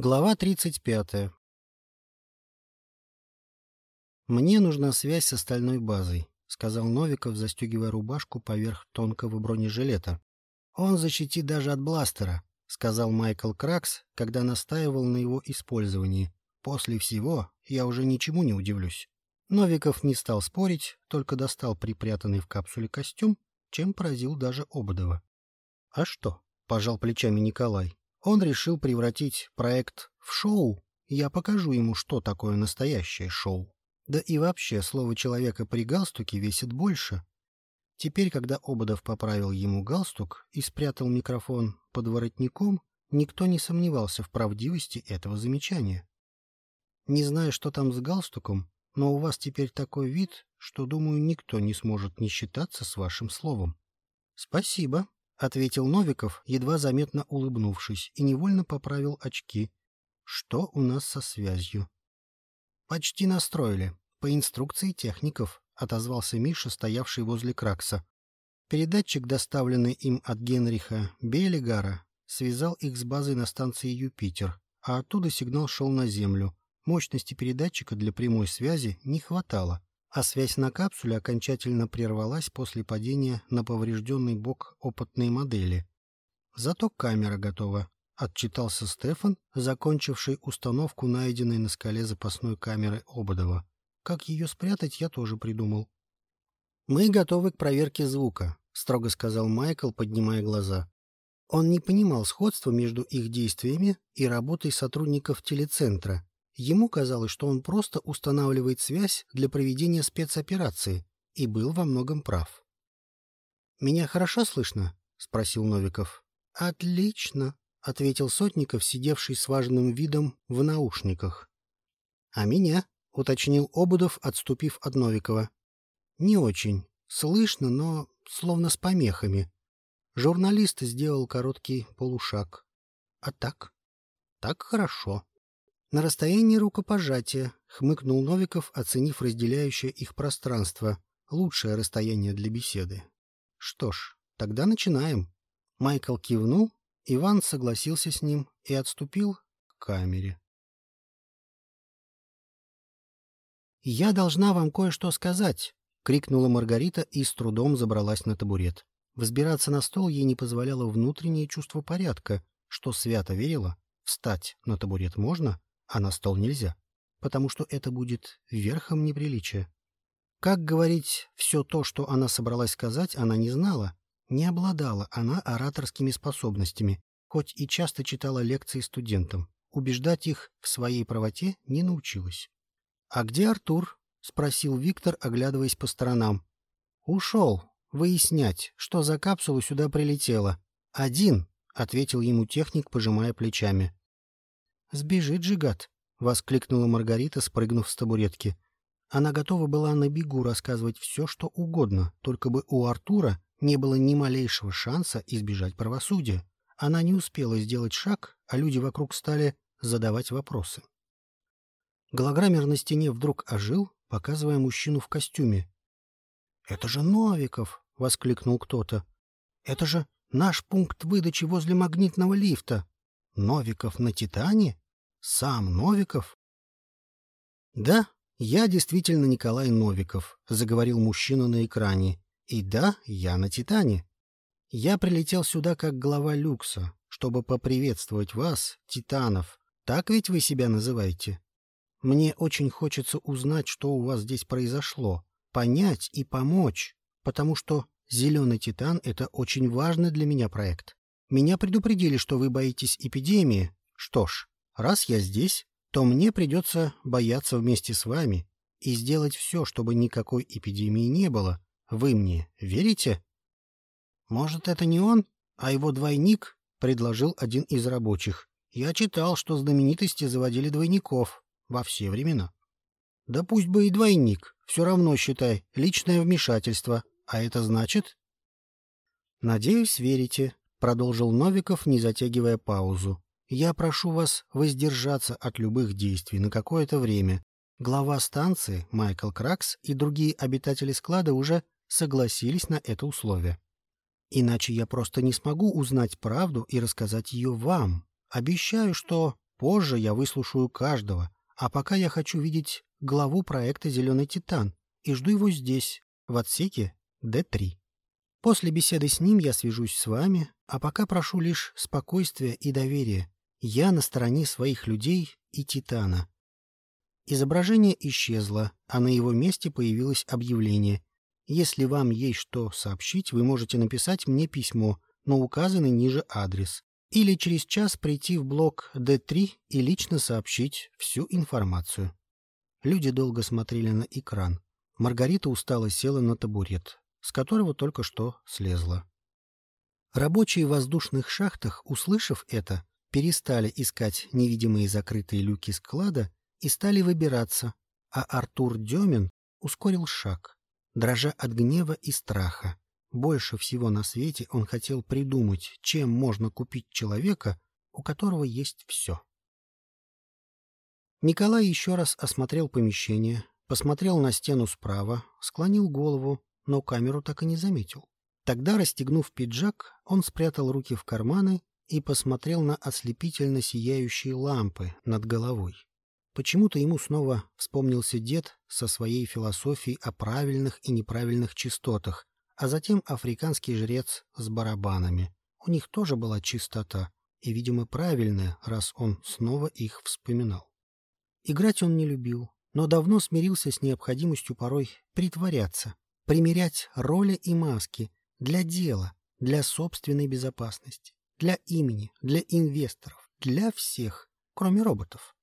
Глава 35. «Мне нужна связь с остальной базой», — сказал Новиков, застегивая рубашку поверх тонкого бронежилета. «Он защитит даже от бластера», — сказал Майкл Кракс, когда настаивал на его использовании. «После всего я уже ничему не удивлюсь». Новиков не стал спорить, только достал припрятанный в капсуле костюм, чем поразил даже Ободова. «А что?» — пожал плечами Николай. Он решил превратить проект в шоу. Я покажу ему, что такое настоящее шоу. Да и вообще, слово человека при галстуке весит больше. Теперь, когда Ободов поправил ему галстук и спрятал микрофон под воротником, никто не сомневался в правдивости этого замечания. Не знаю, что там с галстуком, но у вас теперь такой вид, что, думаю, никто не сможет не считаться с вашим словом. — Спасибо, — ответил Новиков, едва заметно улыбнувшись, и невольно поправил очки. — Что у нас со связью? — Почти настроили. По инструкции техников, — отозвался Миша, стоявший возле Кракса. Передатчик, доставленный им от Генриха Белигара, связал их с базой на станции Юпитер, а оттуда сигнал шел на Землю. Мощности передатчика для прямой связи не хватало а связь на капсуле окончательно прервалась после падения на поврежденный бок опытной модели. Зато камера готова, — отчитался Стефан, закончивший установку найденной на скале запасной камеры Ободова. Как ее спрятать, я тоже придумал. — Мы готовы к проверке звука, — строго сказал Майкл, поднимая глаза. Он не понимал сходства между их действиями и работой сотрудников телецентра, Ему казалось, что он просто устанавливает связь для проведения спецоперации, и был во многом прав. «Меня хорошо слышно?» — спросил Новиков. «Отлично», — ответил Сотников, сидевший с важным видом в наушниках. «А меня?» — уточнил Обудов, отступив от Новикова. «Не очень. Слышно, но словно с помехами». Журналист сделал короткий полушаг. «А так?» «Так хорошо». На расстоянии рукопожатия, хмыкнул Новиков, оценив разделяющее их пространство. Лучшее расстояние для беседы. Что ж, тогда начинаем. Майкл кивнул, Иван согласился с ним и отступил к камере. «Я должна вам кое-что сказать!» — крикнула Маргарита и с трудом забралась на табурет. Взбираться на стол ей не позволяло внутреннее чувство порядка, что свято верила. Встать на табурет можно, а на стол нельзя, потому что это будет верхом неприличия. Как говорить все то, что она собралась сказать, она не знала. Не обладала она ораторскими способностями, хоть и часто читала лекции студентам. Убеждать их в своей правоте не научилась. — А где Артур? — спросил Виктор, оглядываясь по сторонам. — Ушел. Выяснять, что за капсулу сюда прилетела. — Один, — ответил ему техник, пожимая плечами. «Сбежит же, гад!» — воскликнула Маргарита, спрыгнув с табуретки. Она готова была на бегу рассказывать все, что угодно, только бы у Артура не было ни малейшего шанса избежать правосудия. Она не успела сделать шаг, а люди вокруг стали задавать вопросы. Голограммер на стене вдруг ожил, показывая мужчину в костюме. — Это же Новиков! — воскликнул кто-то. — Это же наш пункт выдачи возле магнитного лифта! Новиков на Титане? Сам Новиков? Да, я действительно Николай Новиков, заговорил мужчина на экране. И да, я на Титане. Я прилетел сюда как глава люкса, чтобы поприветствовать вас, Титанов. Так ведь вы себя называете? Мне очень хочется узнать, что у вас здесь произошло, понять и помочь, потому что «Зеленый Титан» — это очень важный для меня проект. Меня предупредили, что вы боитесь эпидемии. Что ж, раз я здесь, то мне придется бояться вместе с вами и сделать все, чтобы никакой эпидемии не было. Вы мне верите? Может, это не он, а его двойник? Предложил один из рабочих. Я читал, что знаменитости заводили двойников во все времена. Да пусть бы и двойник, все равно, считай, личное вмешательство. А это значит... Надеюсь, верите, — продолжил Новиков, не затягивая паузу. «Я прошу вас воздержаться от любых действий на какое-то время. Глава станции, Майкл Кракс и другие обитатели склада уже согласились на это условие. Иначе я просто не смогу узнать правду и рассказать ее вам. Обещаю, что Позже я выслушаю каждого, а пока я хочу видеть главу проекта «Зеленый Титан» и жду его здесь, в отсеке Д-3. После беседы с ним я свяжусь с вами, а пока прошу лишь спокойствия и доверия. Я на стороне своих людей и Титана. Изображение исчезло, а на его месте появилось объявление. Если вам есть что сообщить, вы можете написать мне письмо на указанный ниже адрес или через час прийти в блок D3 и лично сообщить всю информацию. Люди долго смотрели на экран. Маргарита устало села на табурет, с которого только что слезла. Рабочие в воздушных шахтах, услышав это, перестали искать невидимые закрытые люки склада и стали выбираться, а Артур Демин ускорил шаг, дрожа от гнева и страха. Больше всего на свете он хотел придумать, чем можно купить человека, у которого есть все. Николай еще раз осмотрел помещение, посмотрел на стену справа, склонил голову, но камеру так и не заметил. Тогда, расстегнув пиджак, он спрятал руки в карманы и посмотрел на ослепительно сияющие лампы над головой. Почему-то ему снова вспомнился дед со своей философией о правильных и неправильных частотах, а затем африканский жрец с барабанами. У них тоже была чистота, и, видимо, правильная, раз он снова их вспоминал. Играть он не любил, но давно смирился с необходимостью порой притворяться, примерять роли и маски для дела, для собственной безопасности, для имени, для инвесторов, для всех, кроме роботов.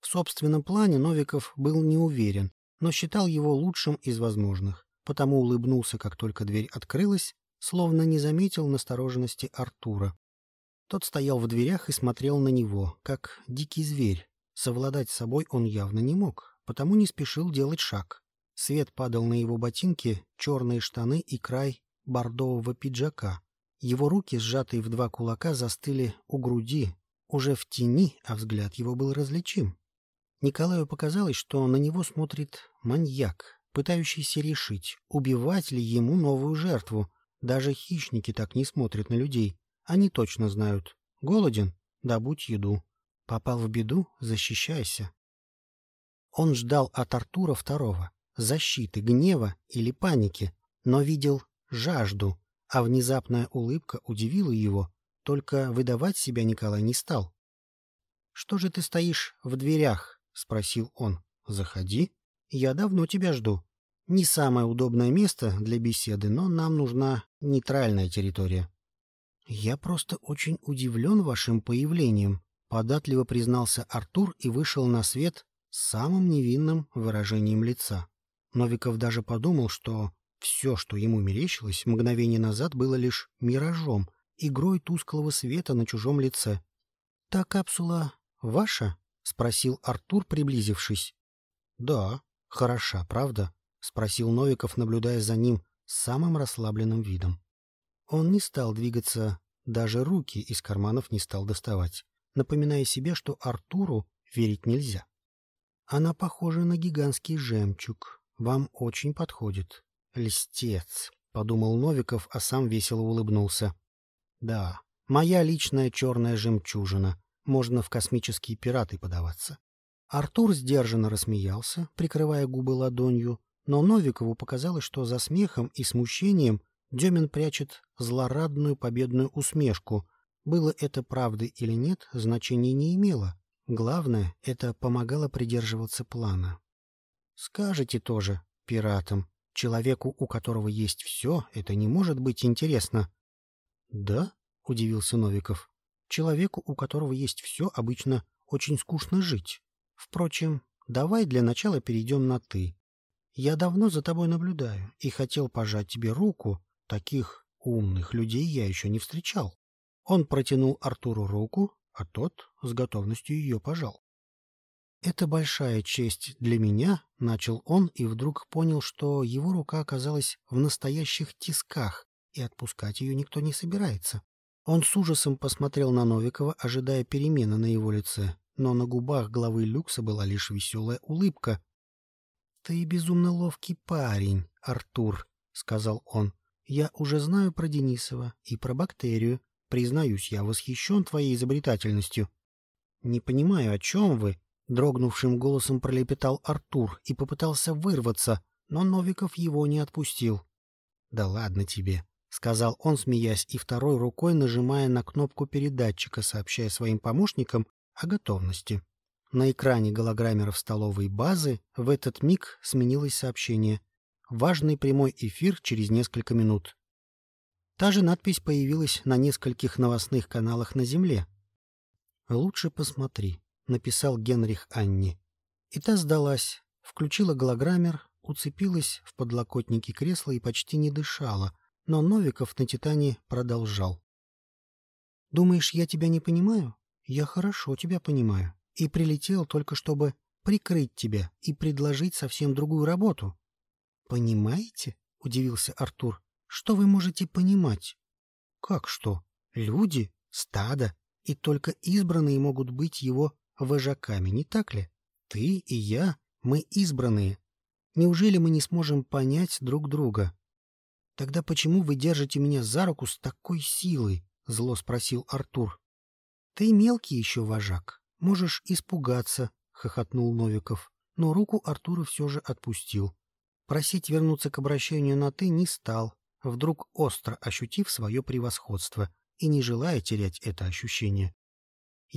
В собственном плане Новиков был не уверен, но считал его лучшим из возможных, потому улыбнулся, как только дверь открылась, словно не заметил настороженности Артура. Тот стоял в дверях и смотрел на него, как дикий зверь. Совладать с собой он явно не мог, потому не спешил делать шаг. Свет падал на его ботинки, черные штаны и край бордового пиджака. Его руки, сжатые в два кулака, застыли у груди, уже в тени, а взгляд его был различим. Николаю показалось, что на него смотрит маньяк, пытающийся решить, убивать ли ему новую жертву. Даже хищники так не смотрят на людей. Они точно знают. Голоден? Добудь еду. Попал в беду? Защищайся. Он ждал от Артура второго защиты, гнева или паники, но видел жажду, а внезапная улыбка удивила его, только выдавать себя Николай не стал. — Что же ты стоишь в дверях? — спросил он. — Заходи. Я давно тебя жду. Не самое удобное место для беседы, но нам нужна нейтральная территория. — Я просто очень удивлен вашим появлением, — податливо признался Артур и вышел на свет самым невинным выражением лица. Новиков даже подумал, что все, что ему мерещилось, мгновение назад было лишь миражом, игрой тусклого света на чужом лице. — Та капсула ваша? — спросил Артур, приблизившись. — Да, хороша, правда? — спросил Новиков, наблюдая за ним с самым расслабленным видом. Он не стал двигаться, даже руки из карманов не стал доставать, напоминая себе, что Артуру верить нельзя. Она похожа на гигантский жемчуг. Вам очень подходит. Листец, — подумал Новиков, а сам весело улыбнулся. Да, моя личная черная жемчужина можно в космические пираты подаваться. Артур сдержанно рассмеялся, прикрывая губы ладонью, но Новикову показалось, что за смехом и смущением Демин прячет злорадную победную усмешку. Было это правдой или нет, значения не имело. Главное, это помогало придерживаться плана. Скажете тоже пиратам, человеку, у которого есть все, это не может быть интересно. — Да? — удивился Новиков. Человеку, у которого есть все, обычно очень скучно жить. Впрочем, давай для начала перейдем на «ты». Я давно за тобой наблюдаю и хотел пожать тебе руку. Таких умных людей я еще не встречал. Он протянул Артуру руку, а тот с готовностью ее пожал. «Это большая честь для меня», — начал он и вдруг понял, что его рука оказалась в настоящих тисках, и отпускать ее никто не собирается. Он с ужасом посмотрел на Новикова, ожидая перемены на его лице, но на губах главы люкса была лишь веселая улыбка. — Ты безумно ловкий парень, Артур, — сказал он. — Я уже знаю про Денисова и про бактерию. Признаюсь, я восхищен твоей изобретательностью. — «Не понимаю, о чем вы?» — дрогнувшим голосом пролепетал Артур и попытался вырваться, но Новиков его не отпустил. «Да ладно тебе», — сказал он, смеясь, и второй рукой нажимая на кнопку передатчика, сообщая своим помощникам о готовности. На экране голограммеров столовой базы в этот миг сменилось сообщение. Важный прямой эфир через несколько минут. Та же надпись появилась на нескольких новостных каналах на Земле. «Лучше посмотри», — написал Генрих Анни. И та сдалась, включила голограммер, уцепилась в подлокотники кресла и почти не дышала, но Новиков на «Титане» продолжал. «Думаешь, я тебя не понимаю? Я хорошо тебя понимаю. И прилетел только чтобы прикрыть тебя и предложить совсем другую работу». «Понимаете?» — удивился Артур. Что вы можете понимать? Как что? Люди, стадо, и только избранные могут быть его вожаками, не так ли? Ты и я, мы избранные. Неужели мы не сможем понять друг друга? Тогда почему вы держите меня за руку с такой силой? Зло спросил Артур. Ты мелкий еще вожак. Можешь испугаться, хохотнул Новиков. Но руку Артура все же отпустил. Просить вернуться к обращению на «ты» не стал, вдруг остро ощутив свое превосходство и не желая терять это ощущение.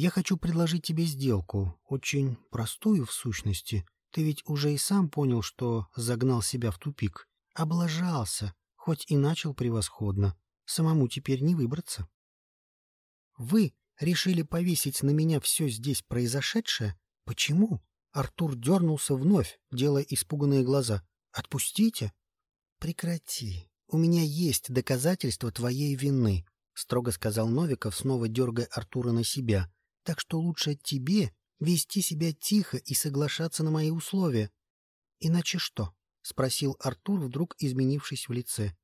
«Я хочу предложить тебе сделку, очень простую в сущности. Ты ведь уже и сам понял, что загнал себя в тупик. Облажался, хоть и начал превосходно. Самому теперь не выбраться». «Вы решили повесить на меня все здесь произошедшее? Почему?» Артур дернулся вновь, делая испуганные глаза. «Отпустите!» «Прекрати, «У меня есть доказательства твоей вины», — строго сказал Новиков, снова дергая Артура на себя. «Так что лучше тебе вести себя тихо и соглашаться на мои условия». «Иначе что?» — спросил Артур, вдруг изменившись в лице.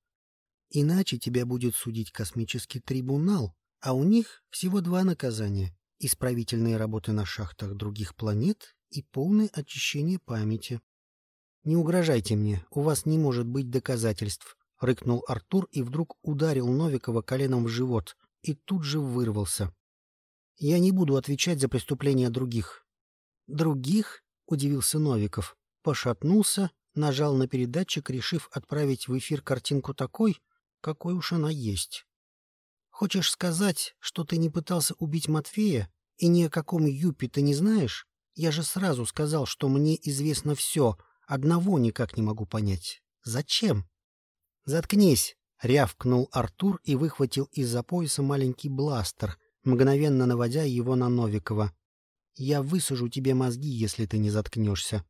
«Иначе тебя будет судить космический трибунал, а у них всего два наказания — исправительные работы на шахтах других планет и полное очищение памяти. Не угрожайте мне, у вас не может быть доказательств, — рыкнул Артур и вдруг ударил Новикова коленом в живот и тут же вырвался. «Я не буду отвечать за преступления других». «Других?» — удивился Новиков. Пошатнулся, нажал на передатчик, решив отправить в эфир картинку такой, какой уж она есть. «Хочешь сказать, что ты не пытался убить Матвея и ни о каком Юпе ты не знаешь? Я же сразу сказал, что мне известно все, одного никак не могу понять. Зачем?» «Заткнись!» — рявкнул Артур и выхватил из-за пояса маленький бластер, мгновенно наводя его на Новикова. «Я высажу тебе мозги, если ты не заткнешься».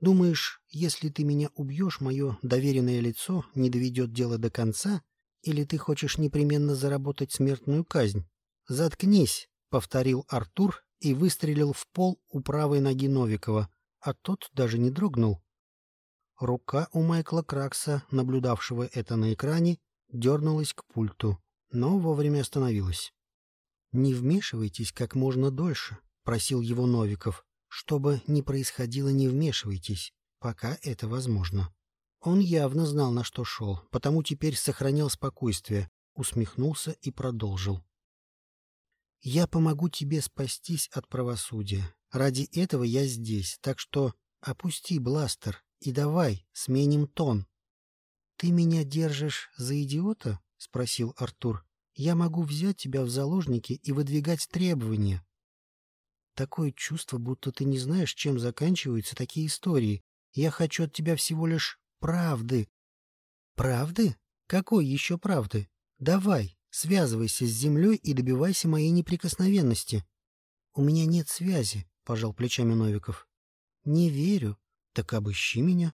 «Думаешь, если ты меня убьешь, мое доверенное лицо не доведет дело до конца, или ты хочешь непременно заработать смертную казнь?» «Заткнись!» — повторил Артур и выстрелил в пол у правой ноги Новикова, а тот даже не дрогнул. Рука у Майкла Кракса, наблюдавшего это на экране, дернулась к пульту, но вовремя остановилась. «Не вмешивайтесь как можно дольше», — просил его Новиков. «Чтобы не происходило, не вмешивайтесь, пока это возможно». Он явно знал, на что шел, потому теперь сохранял спокойствие, усмехнулся и продолжил. «Я помогу тебе спастись от правосудия. Ради этого я здесь, так что опусти бластер и давай сменим тон. — Ты меня держишь за идиота? — спросил Артур. — Я могу взять тебя в заложники и выдвигать требования. Такое чувство, будто ты не знаешь, чем заканчиваются такие истории. Я хочу от тебя всего лишь правды. — Правды? Какой еще правды? Давай, связывайся с землей и добивайся моей неприкосновенности. — У меня нет связи, — пожал плечами Новиков. — Не верю. Так обыщи меня.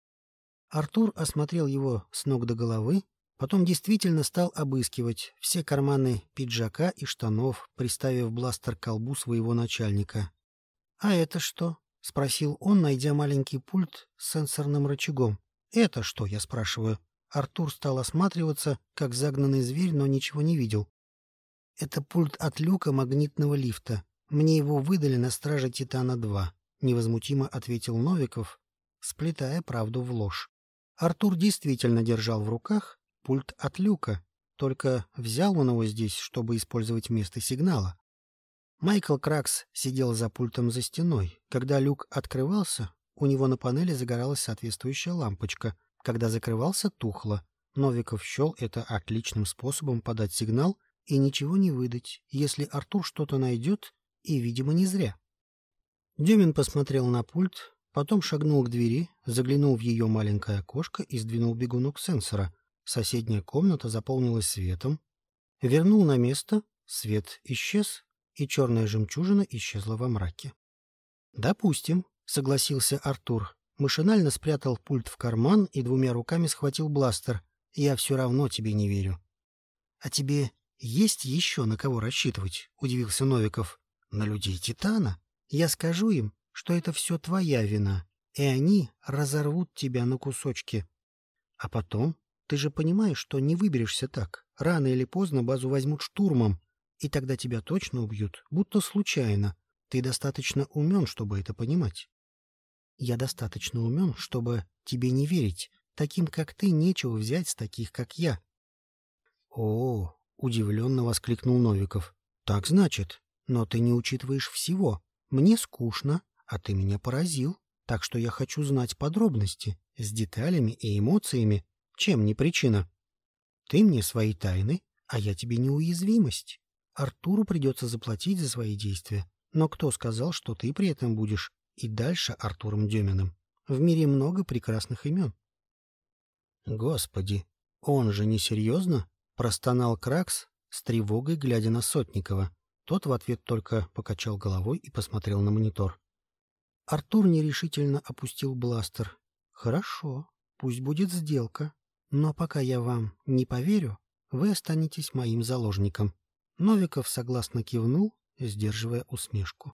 Артур осмотрел его с ног до головы, потом действительно стал обыскивать все карманы пиджака и штанов, приставив бластер к колбу своего начальника. — А это что? — спросил он, найдя маленький пульт с сенсорным рычагом. — Это что, я спрашиваю? Артур стал осматриваться, как загнанный зверь, но ничего не видел. — Это пульт от люка магнитного лифта. Мне его выдали на страже Титана-2, — невозмутимо ответил Новиков, сплетая правду в ложь. Артур действительно держал в руках пульт от люка, только взял он его здесь, чтобы использовать вместо сигнала. Майкл Кракс сидел за пультом за стеной. Когда люк открывался, у него на панели загоралась соответствующая лампочка. Когда закрывался, тухло. Новиков счел это отличным способом подать сигнал и ничего не выдать, если Артур что-то найдет, и, видимо, не зря. Демин посмотрел на пульт, потом шагнул к двери, заглянул в ее маленькое окошко и сдвинул бегунок сенсора. Соседняя комната заполнилась светом. Вернул на место, свет исчез, и черная жемчужина исчезла во мраке. «Допустим», — согласился Артур. Машинально спрятал пульт в карман и двумя руками схватил бластер. «Я все равно тебе не верю». «А тебе есть еще на кого рассчитывать?» — удивился Новиков. «На людей Титана. Я скажу им, что это все твоя вина, и они разорвут тебя на кусочки. А потом, ты же понимаешь, что не выберешься так. Рано или поздно базу возьмут штурмом, и тогда тебя точно убьют, будто случайно. Ты достаточно умен, чтобы это понимать. Я достаточно умен, чтобы тебе не верить. Таким, как ты, нечего взять с таких, как я. О, удивленно воскликнул Новиков. Так значит, но ты не учитываешь всего. Мне скучно, а ты меня поразил. Так что я хочу знать подробности, с деталями и эмоциями. Чем не причина? Ты мне свои тайны, а я тебе неуязвимость. Артуру придется заплатить за свои действия. Но кто сказал, что ты при этом будешь и дальше Артуром Деминым? В мире много прекрасных имен. Господи, он же несерьезно? Простонал Кракс с тревогой, глядя на Сотникова. Тот в ответ только покачал головой и посмотрел на монитор. Артур нерешительно опустил бластер. «Хорошо, пусть будет сделка. Но пока я вам не поверю, вы останетесь моим заложником». Новиков согласно кивнул, сдерживая усмешку.